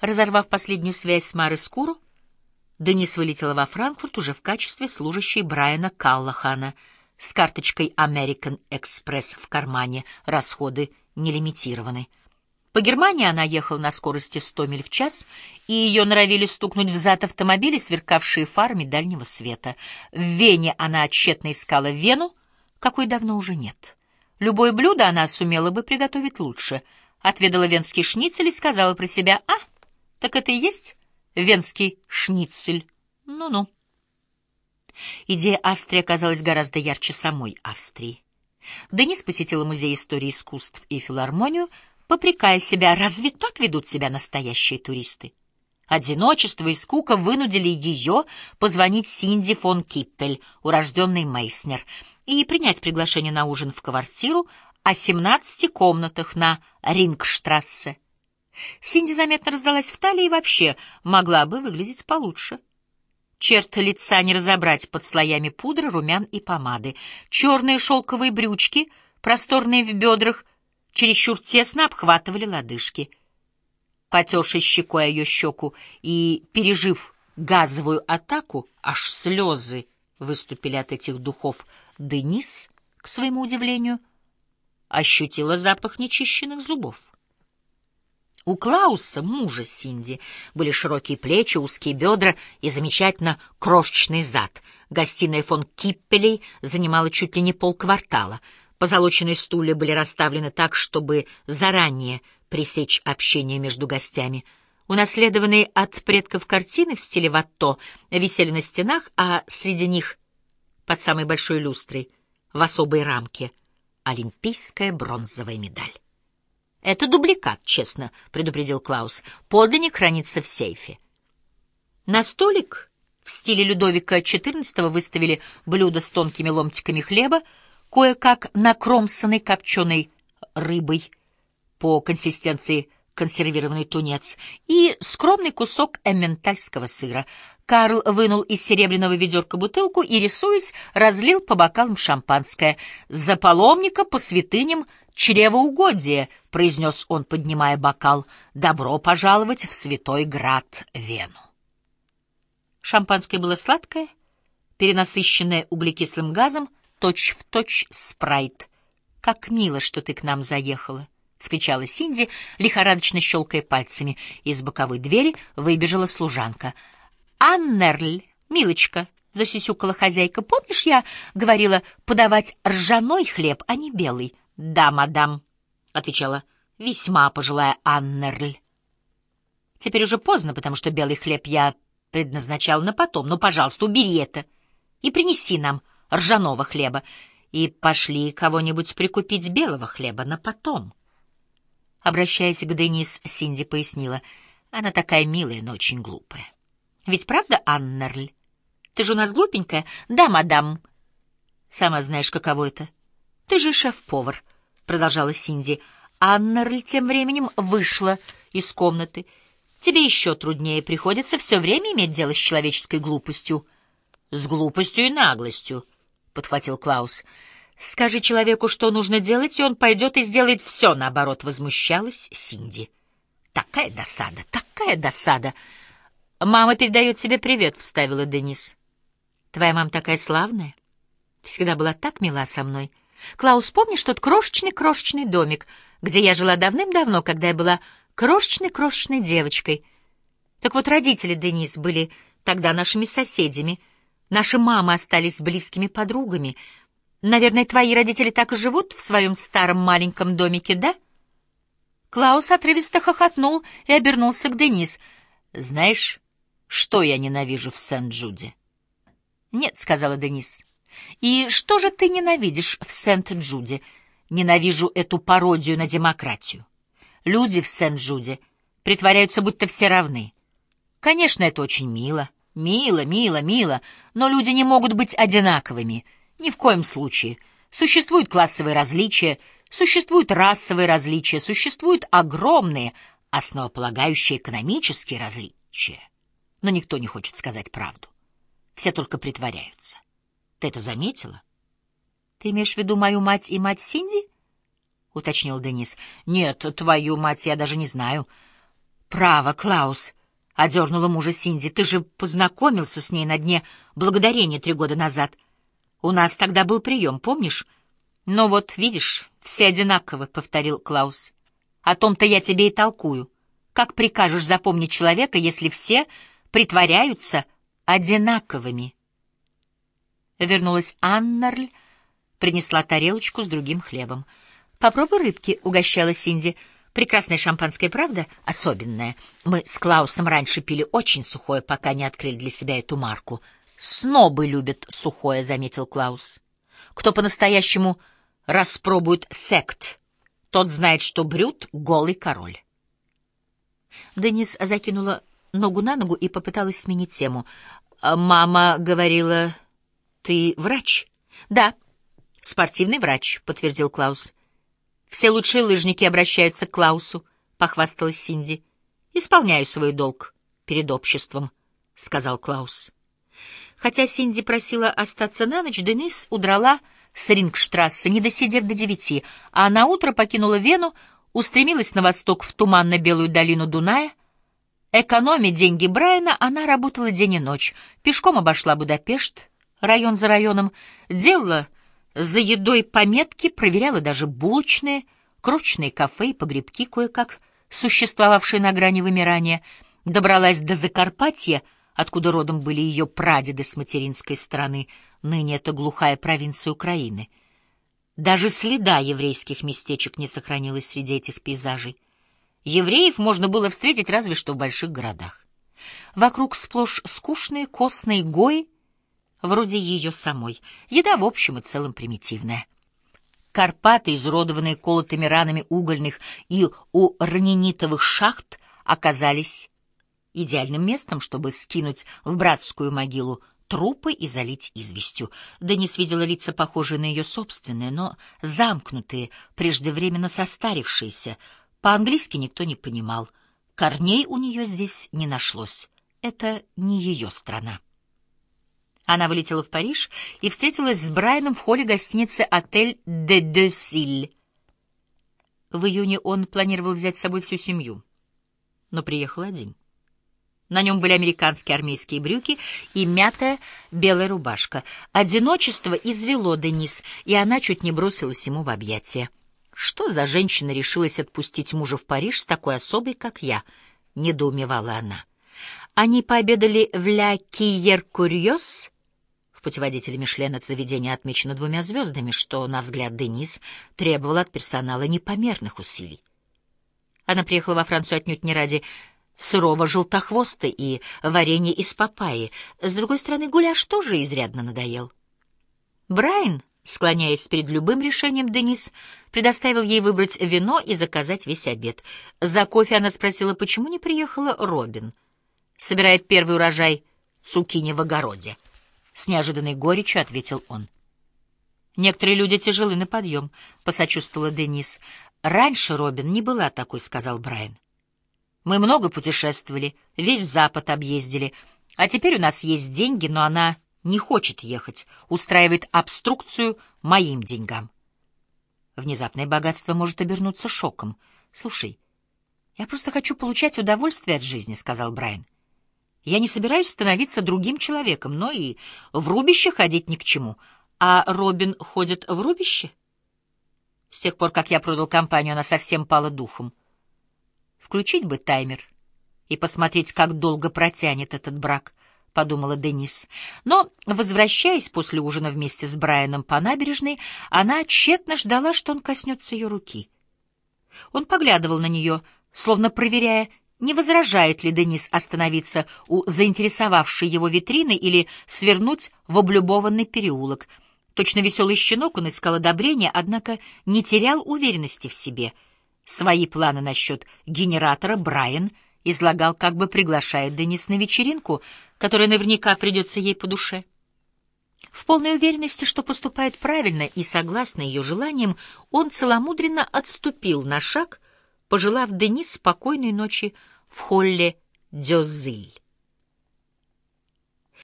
Разорвав последнюю связь с Марой Скуру, Денис вылетела во Франкфурт уже в качестве служащей Брайана Каллахана с карточкой American Express в кармане, расходы не лимитированы. По Германии она ехала на скорости 100 миль в час, и ее норовили стукнуть в зад автомобили, сверкавшие фарами дальнего света. В Вене она тщетно искала Вену, какой давно уже нет. Любое блюдо она сумела бы приготовить лучше. Отведала венский шницель и сказала про себя, «А, так это и есть венский шницель. Ну-ну». Идея Австрии оказалась гораздо ярче самой Австрии. Денис посетила Музей истории искусств и филармонию, попрекая себя, разве так ведут себя настоящие туристы? Одиночество и скука вынудили ее позвонить Синди фон Киппель, урожденный Мейснер, и принять приглашение на ужин в квартиру о 17 комнатах на Рингштрассе. Синди заметно раздалась в талии и вообще могла бы выглядеть получше. Черт лица не разобрать под слоями пудры, румян и помады. Черные шелковые брючки, просторные в бедрах, чересчур тесно обхватывали лодыжки. Потершись щекой ее щеку и пережив газовую атаку, аж слезы выступили от этих духов, Денис, к своему удивлению, ощутила запах нечищенных зубов. У Клауса, мужа Синди, были широкие плечи, узкие бедра и замечательно крошечный зад. Гостиная фон Киппелей занимала чуть ли не полквартала. Позолоченные стулья были расставлены так, чтобы заранее пресечь общение между гостями. Унаследованные от предков картины в стиле ватто висели на стенах, а среди них, под самой большой люстрой, в особой рамке, олимпийская бронзовая медаль. «Это дубликат, честно», — предупредил Клаус. «Подлинник хранится в сейфе». На столик в стиле Людовика XIV выставили блюдо с тонкими ломтиками хлеба, кое-как накромсанной копченой рыбой, по консистенции консервированный тунец, и скромный кусок эмментальского сыра. Карл вынул из серебряного ведерка бутылку и, рисуясь, разлил по бокалам шампанское. «За паломника по святыням чревоугодие», — произнес он, поднимая бокал, — «добро пожаловать в святой град Вену». Шампанское было сладкое, перенасыщенное углекислым газом, точь-в-точь спрайт. «Как мило, что ты к нам заехала!» — вскричала Синди, лихорадочно щелкая пальцами. Из боковой двери выбежала служанка. «Аннерль, милочка!» — засюсюкала хозяйка. «Помнишь, я говорила подавать ржаной хлеб, а не белый?» «Да, мадам», — отвечала весьма пожилая Аннерль. «Теперь уже поздно, потому что белый хлеб я предназначал на потом. Ну, пожалуйста, убери это и принеси нам ржаного хлеба, и пошли кого-нибудь прикупить белого хлеба на потом». Обращаясь к Денис, Синди пояснила, «Она такая милая, но очень глупая». «Ведь правда, Аннерль? Ты же у нас глупенькая?» «Да, мадам». «Сама знаешь, каково это». «Ты же шеф-повар», — продолжала Синди. Аннерль тем временем вышла из комнаты. «Тебе еще труднее приходится все время иметь дело с человеческой глупостью». «С глупостью и наглостью», — подхватил Клаус. «Скажи человеку, что нужно делать, и он пойдет и сделает все наоборот», — возмущалась Синди. «Такая досада, такая досада!» «Мама передает тебе привет», — вставила Денис. «Твоя мама такая славная. Всегда была так мила со мной». Клаус, помнишь тот крошечный-крошечный домик, где я жила давным-давно, когда я была крошечной-крошечной девочкой? Так вот, родители Денис были тогда нашими соседями. Наши мамы остались близкими подругами. Наверное, твои родители так и живут в своем старом маленьком домике, да? Клаус отрывисто хохотнул и обернулся к Денис. «Знаешь, что я ненавижу в Сент-Джуде?» «Нет», — сказала Денис. И что же ты ненавидишь в Сент-Джуде? Ненавижу эту пародию на демократию. Люди в Сент-Джуде притворяются, будто все равны. Конечно, это очень мило. Мило, мило, мило. Но люди не могут быть одинаковыми. Ни в коем случае. Существуют классовые различия, существуют расовые различия, существуют огромные, основополагающие экономические различия. Но никто не хочет сказать правду. Все только притворяются. Ты это заметила? Ты имеешь в виду мою мать и мать Синди? уточнил Денис. Нет, твою мать я даже не знаю. «Право, Клаус!» — одернула мужа Синди. «Ты же познакомился с ней на дне благодарения три года назад. У нас тогда был прием, помнишь?» «Ну вот, видишь, все одинаковы», — повторил Клаус. «О том-то я тебе и толкую. Как прикажешь запомнить человека, если все притворяются одинаковыми?» Вернулась Аннарль, принесла тарелочку с другим хлебом. «Попробуй рыбки», — угощала Синди. «Прекрасное шампанское, правда? Особенное. Мы с Клаусом раньше пили очень сухое, пока не открыли для себя эту марку». «Снобы любят сухое», — заметил Клаус. «Кто по-настоящему распробует сект, тот знает, что Брют — голый король». Денис закинула ногу на ногу и попыталась сменить тему. «Мама говорила, ты врач?» «Да, спортивный врач», — подтвердил Клаус. «Все лучшие лыжники обращаются к Клаусу», — похвасталась Синди. «Исполняю свой долг перед обществом», — сказал Клаус. Хотя Синди просила остаться на ночь, Денис удрала с Рингштрассе, не досидев до девяти, а на утро покинула Вену, устремилась на восток в туманно-белую долину Дуная. Экономя деньги Брайана, она работала день и ночь, пешком обошла Будапешт, район за районом, делала за едой пометки, проверяла даже булочные, крочные кафе и погребки, кое-как существовавшие на грани вымирания, добралась до Закарпатья, откуда родом были ее прадеды с материнской стороны, ныне это глухая провинция Украины. Даже следа еврейских местечек не сохранилось среди этих пейзажей. Евреев можно было встретить разве что в больших городах. Вокруг сплошь скучные костные гои, вроде ее самой. Еда в общем и целом примитивная. Карпаты, изуродованные колотыми ранами угольных и уранинитовых шахт, оказались идеальным местом, чтобы скинуть в братскую могилу трупы и залить известью. Денис видела лица, похожие на ее собственные, но замкнутые, преждевременно состарившиеся. По-английски никто не понимал. Корней у нее здесь не нашлось. Это не ее страна. Она вылетела в Париж и встретилась с Брайаном в холле гостиницы «Отель де де Силь». В июне он планировал взять с собой всю семью, но приехал один. На нем были американские армейские брюки и мятая белая рубашка. Одиночество извело Денис, и она чуть не бросилась ему в объятия. «Что за женщина решилась отпустить мужа в Париж с такой особой, как я?» — недоумевала она. Они пообедали в «Ля Киер Курьез», путеводителе Мишлен это заведение отмечено двумя звездами, что, на взгляд Денис, требовало от персонала непомерных усилий. Она приехала во Францию отнюдь не ради сырого желтохвоста и варенья из папайи. С другой стороны, гуляш тоже изрядно надоел. Брайан, склоняясь перед любым решением, Денис предоставил ей выбрать вино и заказать весь обед. За кофе она спросила, почему не приехала Робин. Собирает первый урожай цукини в огороде. С неожиданной горечью ответил он. «Некоторые люди тяжелы на подъем», — посочувствовала Денис. «Раньше Робин не была такой», — сказал Брайан. «Мы много путешествовали, весь Запад объездили, а теперь у нас есть деньги, но она не хочет ехать, устраивает обструкцию моим деньгам». Внезапное богатство может обернуться шоком. «Слушай, я просто хочу получать удовольствие от жизни», — сказал Брайан. Я не собираюсь становиться другим человеком, но и в рубище ходить ни к чему. А Робин ходит в рубище? С тех пор, как я продал компанию, она совсем пала духом. Включить бы таймер и посмотреть, как долго протянет этот брак, — подумала Денис. Но, возвращаясь после ужина вместе с Брайаном по набережной, она тщетно ждала, что он коснется ее руки. Он поглядывал на нее, словно проверяя, не возражает ли Денис остановиться у заинтересовавшей его витрины или свернуть в облюбованный переулок? Точно веселый щенок он искал одобрения, однако не терял уверенности в себе. Свои планы насчет генератора Брайан излагал, как бы приглашая Денис на вечеринку, которая наверняка придется ей по душе. В полной уверенности, что поступает правильно и согласно ее желаниям, он целомудренно отступил на шаг — пожелав Денис спокойной ночи в холле Дёзыль.